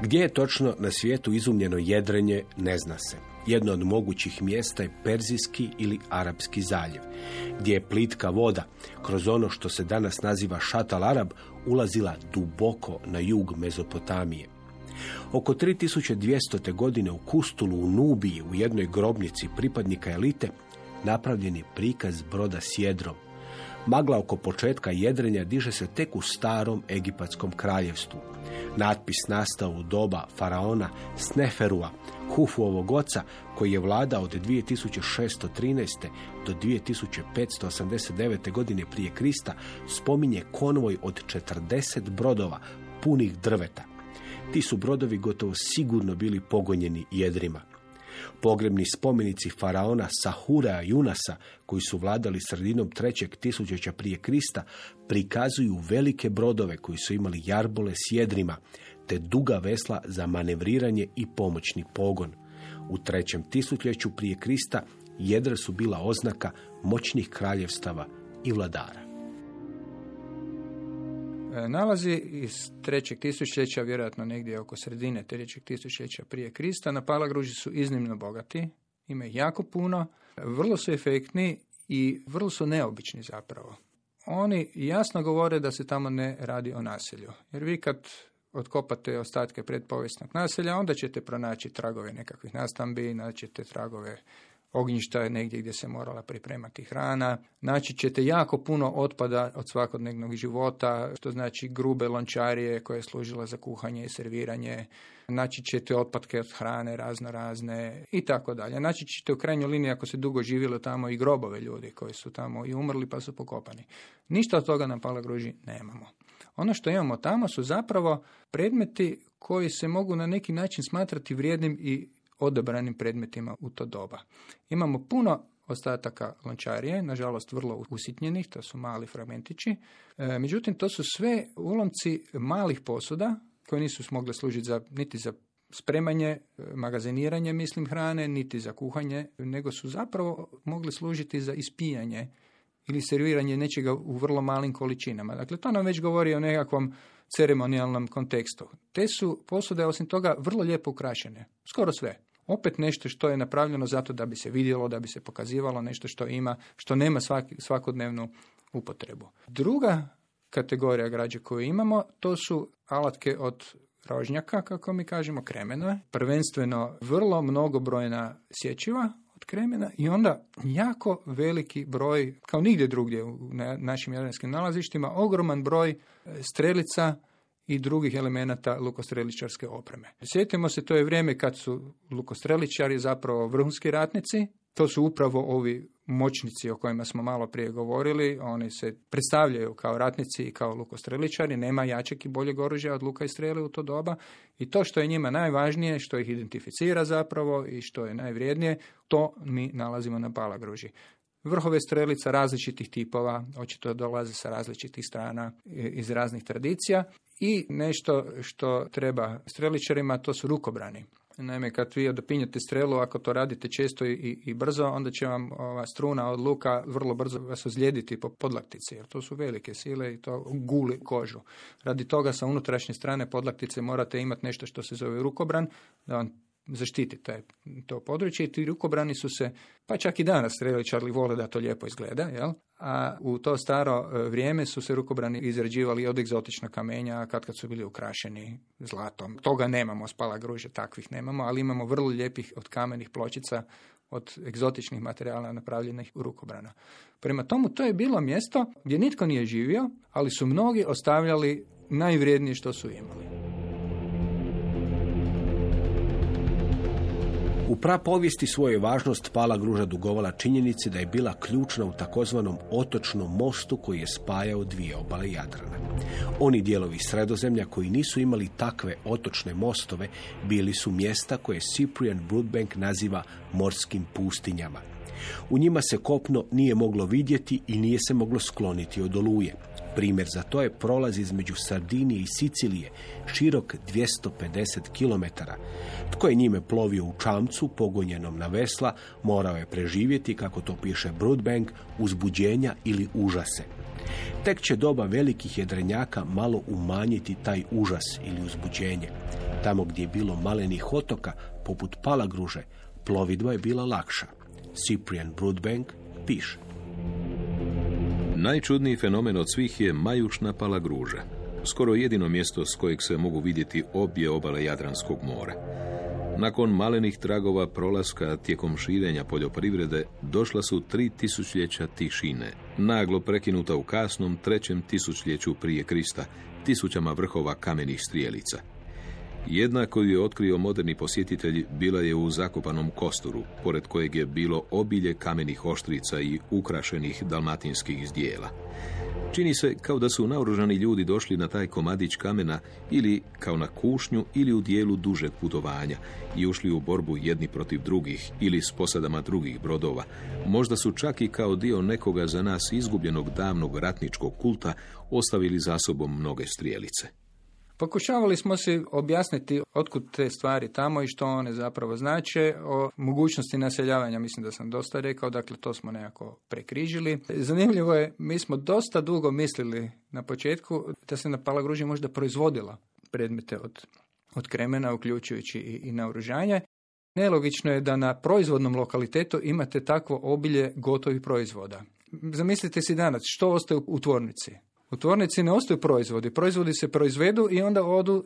Gdje je točno na svijetu izumljeno jedrenje, ne zna se. Jedno od mogućih mjesta je Perzijski ili Arapski zaljev, gdje je plitka voda, kroz ono što se danas naziva Šatal Arab, ulazila duboko na jug Mezopotamije. Oko 3200. godine u Kustulu u Nubiji u jednoj grobnici pripadnika elite napravljen je prikaz broda s jedrom. Magla oko početka jedrenja diže se tek u starom egipatskom kraljevstvu. Natpis nastao u doba faraona Sneferua, Hufuovog oca, koji je vlada od 2613. do 2589. godine prije Krista, spominje konvoj od 40 brodova punih drveta. Ti su brodovi gotovo sigurno bili pogonjeni jedrima. Pogrebni spomenici faraona Sahura Junasa, koji su vladali sredinom trećeg tisućeća prije Krista, prikazuju velike brodove koji su imali jarbole s jedrima, te duga vesla za manevriranje i pomoćni pogon. U trećem tisućljeću prije Krista jedra su bila oznaka moćnih kraljevstava i vladara. E, nalazi iz trećeg tisućljeća, vjerojatno negdje oko sredine trećeg tisućljeća prije Krista, na Palagruži su iznimno bogati, ima ih jako puno, vrlo su efektni i vrlo su neobični zapravo. Oni jasno govore da se tamo ne radi o naselju. Jer vi kad otkopate ostatke predpovijesnog naselja, onda ćete pronaći tragove nekakvih nastambi, naćete tragove ognjišta je negdje gdje se morala pripremati hrana. Naći ćete jako puno otpada od svakodnevnog života, što znači grube lončarije koje je služila za kuhanje i serviranje. Naći ćete otpadke od hrane razno razne i tako dalje. Naći ćete u krajnjoj liniji ako se dugo živjelo tamo i grobove ljudi koji su tamo i umrli pa su pokopani. Ništa od toga na Palagruži nemamo. Ono što imamo tamo su zapravo predmeti koji se mogu na neki način smatrati vrijednim i odabranim predmetima u to doba. Imamo puno ostataka lončarije, nažalost vrlo usitnjenih, to su mali fragmentići. E, međutim, to su sve ulomci malih posuda koje nisu mogle služiti za, niti za spremanje, e, magaziniranje, mislim, hrane, niti za kuhanje, nego su zapravo mogli služiti za ispijanje ili serviranje nečega u vrlo malim količinama. Dakle, to nam već govori o nekakvom ceremonijalnom kontekstu. Te su posude, osim toga, vrlo lijepo ukrašene. Skoro sve. Opet nešto što je napravljeno zato da bi se vidjelo, da bi se pokazivalo nešto što ima, što nema svaki, svakodnevnu upotrebu. Druga kategorija građe koju imamo, to su alatke od rožnjaka, kako mi kažemo, kremena, prvenstveno vrlo mnogobrojna sječiva od kremena i onda jako veliki broj, kao nigdje drugdje u našim jadranskim nalazištima, ogroman broj strelica, i drugih elemenata lukostreličarske opreme. Sjetimo se, to je vrijeme kad su lukostreličari zapravo vrhunski ratnici, to su upravo ovi moćnici o kojima smo malo prije govorili, oni se predstavljaju kao ratnici i kao lukostreličari, nema jačeg i boljeg oružja od luka i strele u to doba i to što je njima najvažnije, što ih identificira zapravo i što je najvrijednije, to mi nalazimo na palagruži. Vrhove strelica različitih tipova, očito dolaze sa različitih strana iz raznih tradicija i nešto što treba streličarima, to su rukobrani. Naime, kad vi odopinjete strelu, ako to radite često i, i brzo, onda će vam ova struna od luka vrlo brzo vas ozlijediti po podlaktici, jer to su velike sile i to guli kožu. Radi toga sa unutrašnje strane podlaktice morate imati nešto što se zove rukobran, da vam zaštiti taj, to područje i ti rukobrani su se, pa čak i danas streličari vole da to lijepo izgleda, jel? a u to staro e, vrijeme su se rukobrani izrađivali od egzotičnog kamenja, kad kad su bili ukrašeni zlatom. Toga nemamo, spala gruže, takvih nemamo, ali imamo vrlo lijepih od kamenih pločica, od egzotičnih materijala napravljenih rukobrana. Prema tomu, to je bilo mjesto gdje nitko nije živio, ali su mnogi ostavljali najvrijednije što su imali. U prapovijesti svoje važnost Pala Gruža dugovala činjenici da je bila ključna u takozvanom otočnom mostu koji je spajao dvije obale Jadrana. Oni dijelovi sredozemlja koji nisu imali takve otočne mostove bili su mjesta koje Cyprian Broodbank naziva morskim pustinjama. U njima se kopno nije moglo vidjeti i nije se moglo skloniti od oluje. Primjer za to je prolaz između Sardinije i Sicilije, širok 250 km. Tko je njime plovio u čamcu, pogonjenom na vesla, morao je preživjeti, kako to piše Broodbank, uzbuđenja ili užase. Tek će doba velikih jedrenjaka malo umanjiti taj užas ili uzbuđenje. Tamo gdje je bilo malenih otoka, poput Palagruže, plovidba je bila lakša. Cyprian Broodbank piše. Najčudniji fenomen od svih je majučna palagruža. Skoro jedino mjesto s kojeg se mogu vidjeti obje obale Jadranskog mora. Nakon malenih tragova prolaska tijekom širenja poljoprivrede došla su tri tisućljeća tišine, naglo prekinuta u kasnom trećem tisućljeću prije Krista, tisućama vrhova kamenih strijelica. Jedna koju je otkrio moderni posjetitelj bila je u zakopanom kosturu, pored kojeg je bilo obilje kamenih oštrica i ukrašenih dalmatinskih zdjela. Čini se kao da su naoružani ljudi došli na taj komadić kamena ili kao na kušnju ili u dijelu dužeg putovanja i ušli u borbu jedni protiv drugih ili s posadama drugih brodova. Možda su čak i kao dio nekoga za nas izgubljenog davnog ratničkog kulta ostavili za sobom mnoge strijelice. Pokušavali smo se objasniti otkud te stvari tamo i što one zapravo znače, o mogućnosti naseljavanja, mislim da sam dosta rekao, dakle to smo nekako prekrižili. Zanimljivo je, mi smo dosta dugo mislili na početku da se na Palagruži možda proizvodila predmete od, od kremena, uključujući i, i naoružanje. Nelogično je da na proizvodnom lokalitetu imate takvo obilje gotovih proizvoda. Zamislite si danas, što ostaje u tvornici? U tvornici ne ostaju proizvodi. Proizvodi se proizvedu i onda odu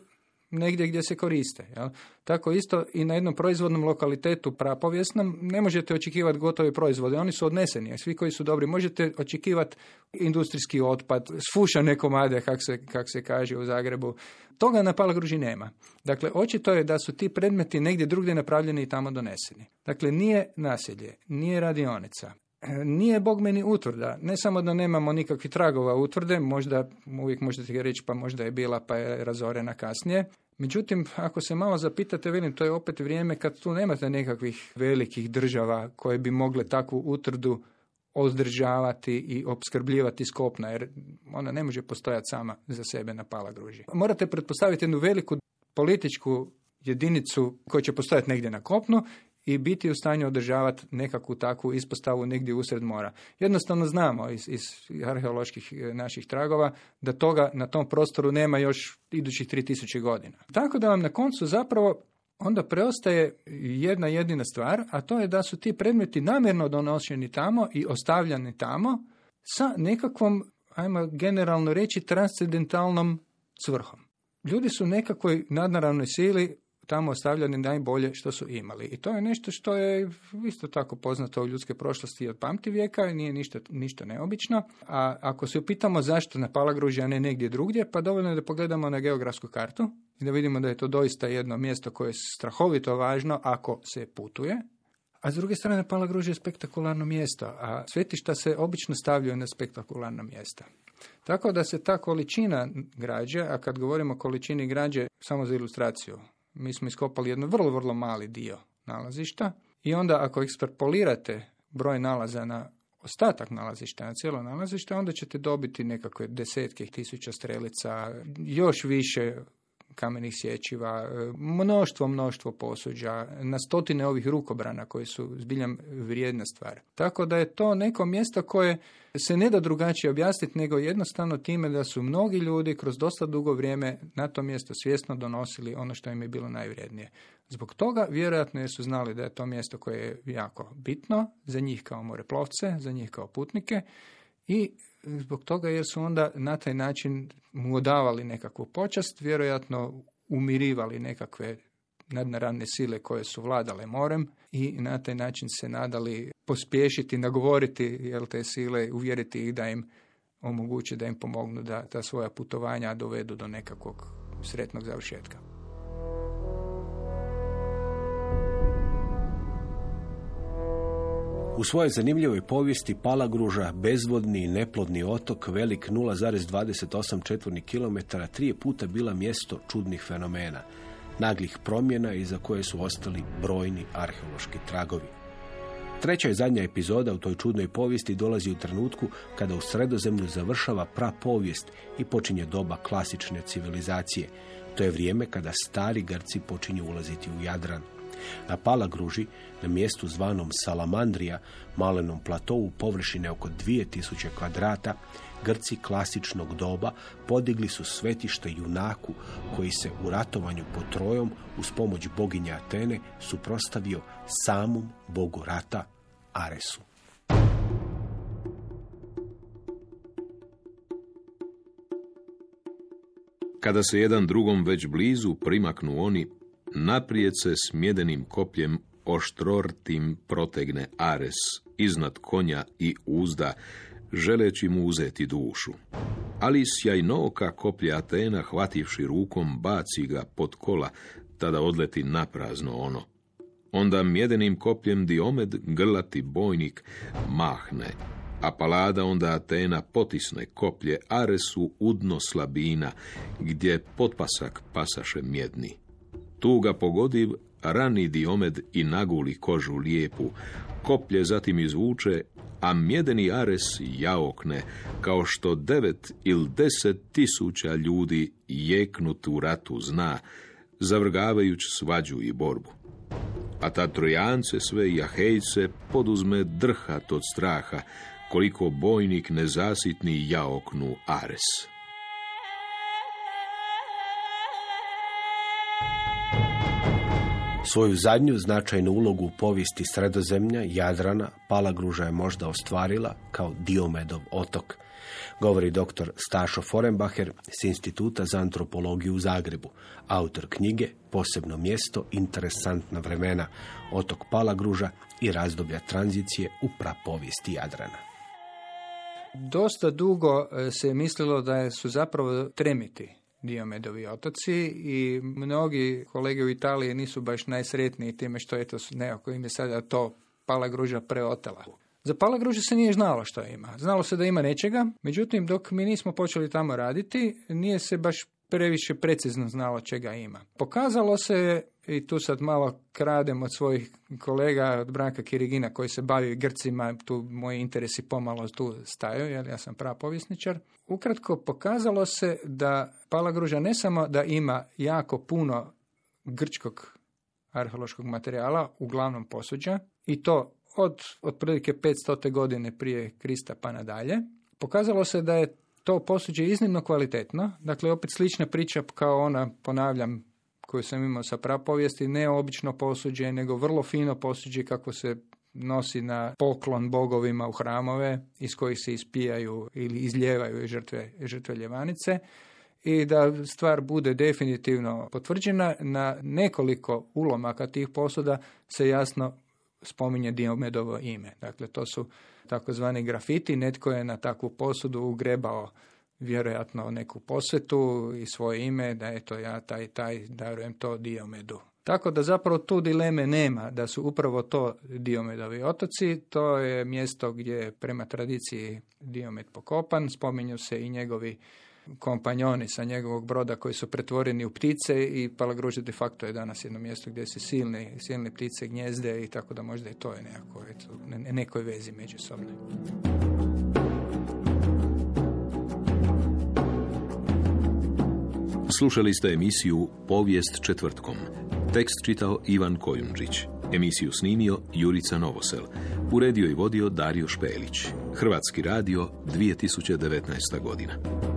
negdje gdje se koriste. Jel? Tako isto i na jednom proizvodnom lokalitetu prapovjesnom ne možete očekivati gotove proizvode, oni su odneseni, svi koji su dobri. Možete očekivati industrijski otpad, sfušane komade, kak se, kak se kaže u Zagrebu. Toga na Palagruži nema. Dakle, očito je da su ti predmeti negdje drugdje napravljeni i tamo doneseni. Dakle, nije naselje, nije radionica, nije Bog meni utvrda. Ne samo da nemamo nikakvih tragova utvrde, možda uvijek možete reći pa možda je bila pa je razorena kasnije. Međutim, ako se malo zapitate, vidim, to je opet vrijeme kad tu nemate nekakvih velikih država koje bi mogle takvu utvrdu ozdržavati i opskrbljivati skopna, jer ona ne može postojati sama za sebe na palagruži. Morate pretpostaviti jednu veliku političku jedinicu koja će postojati negdje na kopnu i biti u stanju održavati nekakvu takvu ispostavu negdje usred mora. Jednostavno znamo iz, iz arheoloških e, naših tragova da toga na tom prostoru nema još idućih 3000 godina. Tako da vam na koncu zapravo onda preostaje jedna jedina stvar, a to je da su ti predmeti namjerno donošeni tamo i ostavljani tamo sa nekakvom, ajmo generalno reći, transcendentalnom svrhom. Ljudi su nekakvoj nadnaravnoj sili tamo ostavljali najbolje što su imali. I to je nešto što je isto tako poznato u ljudske prošlosti od pamti vijeka i nije ništa, ništa neobično. A ako se upitamo zašto na Palagruži, a ne negdje drugdje, pa dovoljno je da pogledamo na geografsku kartu i da vidimo da je to doista jedno mjesto koje je strahovito važno ako se putuje. A s druge strane, Palagruž je spektakularno mjesto, a svetišta se obično stavljaju na spektakularna mjesta. Tako da se ta količina građe, a kad govorimo o količini građe, samo za ilustraciju, mi smo iskopali jedno vrlo, vrlo mali dio nalazišta i onda ako ekstrapolirate broj nalaza na ostatak nalazišta, na cijelo nalazište, onda ćete dobiti nekakve desetke tisuća strelica, još više kamenih sječiva, e, mnoštvo, mnoštvo posuđa, na stotine ovih rukobrana koji su zbiljam vrijedna stvar. Tako da je to neko mjesto koje se ne da drugačije objasniti nego jednostavno time da su mnogi ljudi kroz dosta dugo vrijeme na to mjesto svjesno donosili ono što im je bilo najvrijednije. Zbog toga vjerojatno su znali da je to mjesto koje je jako bitno za njih kao moreplovce, za njih kao putnike i zbog toga jer su onda na taj način mu odavali nekakvu počast, vjerojatno umirivali nekakve nadnaravne sile koje su vladale morem i na taj način se nadali pospješiti, nagovoriti jel, te sile, uvjeriti ih da im omoguće da im pomognu da ta svoja putovanja dovedu do nekakvog sretnog završetka. U svojoj zanimljivoj povijesti Palagruža, bezvodni i neplodni otok, velik 0,28 četvornih kilometara, tri puta bila mjesto čudnih fenomena, naglih promjena iza koje su ostali brojni arheološki tragovi. Treća i zadnja epizoda u toj čudnoj povijesti dolazi u trenutku kada u sredozemlju završava pra povijest i počinje doba klasične civilizacije. To je vrijeme kada stari Grci počinju ulaziti u Jadran. Na Palagruži, na mjestu zvanom Salamandrija, malenom platovu površine oko 2000 kvadrata, Grci klasičnog doba podigli su svetište junaku koji se u ratovanju pod Trojom uz pomoć boginje Atene suprostavio samom bogu rata Aresu. Kada se jedan drugom već blizu primaknu oni, naprijed se s mjedenim kopljem oštrortim protegne Ares iznad konja i uzda, želeći mu uzeti dušu. Ali sjajnoka koplja Atena, hvativši rukom, baci ga pod kola, tada odleti naprazno ono. Onda mjedenim kopljem Diomed, grlati bojnik, mahne, a Palada onda Atena potisne koplje Aresu udno slabina, gdje potpasak pasaše mjedni. Tu ga pogodiv, rani Diomed i naguli kožu lijepu, koplje zatim izvuče, a mjedeni Ares jaokne, kao što devet ili deset tisuća ljudi jeknut u ratu zna, zavrgavajući svađu i borbu. A ta trojance sve i ahejce poduzme drhat od straha, koliko bojnik nezasitni jaoknu Ares. Svoju zadnju značajnu ulogu u povijesti sredozemlja, Jadrana, Palagruža je možda ostvarila kao Diomedov otok, govori dr. Stašo Forenbacher s Instituta za antropologiju u Zagrebu, autor knjige Posebno mjesto, interesantna vremena, otok Palagruža i razdoblja tranzicije u prapovijesti Jadrana. Dosta dugo e, se mislilo da su zapravo tremiti Diomedovi otoci i mnogi kolege u Italiji nisu baš najsretniji time što eto nekako im je sada to pala gruža preotela. Za pala gruža se nije znalo što ima. Znalo se da ima nečega, međutim dok mi nismo počeli tamo raditi, nije se baš previše precizno znalo čega ima. Pokazalo se, i tu sad malo kradem od svojih kolega, od Branka Kirigina koji se bavi Grcima, tu moji interesi pomalo tu staju, jer ja sam prapovisničar. Ukratko, pokazalo se da Palagruža ne samo da ima jako puno grčkog arheološkog materijala, uglavnom posuđa, i to od otprilike 500. godine prije Krista pa nadalje. Pokazalo se da je to posuđe iznimno kvalitetno. Dakle, opet slična priča kao ona, ponavljam, koju sam imao sa prapovijesti, ne obično posuđe, nego vrlo fino posuđe kako se nosi na poklon bogovima u hramove iz kojih se ispijaju ili izljevaju žrtve, žrtve ljevanice i da stvar bude definitivno potvrđena na nekoliko ulomaka tih posuda se jasno spominje Diomedovo ime. Dakle, to su takozvani grafiti, netko je na takvu posudu ugrebao vjerojatno neku posvetu i svoje ime, da eto ja taj taj darujem to Diomedu. Tako da zapravo tu dileme nema, da su upravo to Diomedovi otoci, to je mjesto gdje je prema tradiciji Diomed pokopan, spominju se i njegovi kompanjoni sa njegovog broda koji su pretvoreni u ptice i Palagruža de facto je danas jedno mjesto gdje se silne, silne ptice gnjezde i tako da možda i to je nekako, eto, nekoj vezi međusobne. Slušali ste emisiju Povijest četvrtkom. Tekst čitao Ivan Kojundžić. Emisiju snimio Jurica Novosel. Uredio i vodio Dario Špelić. Hrvatski radio 2019. godina.